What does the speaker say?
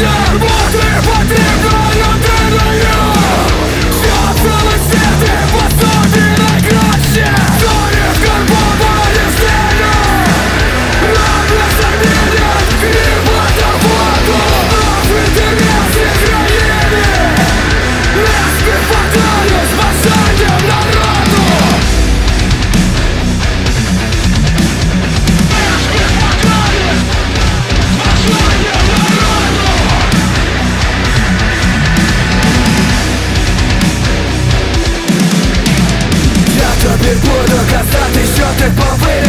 Yeah. Separate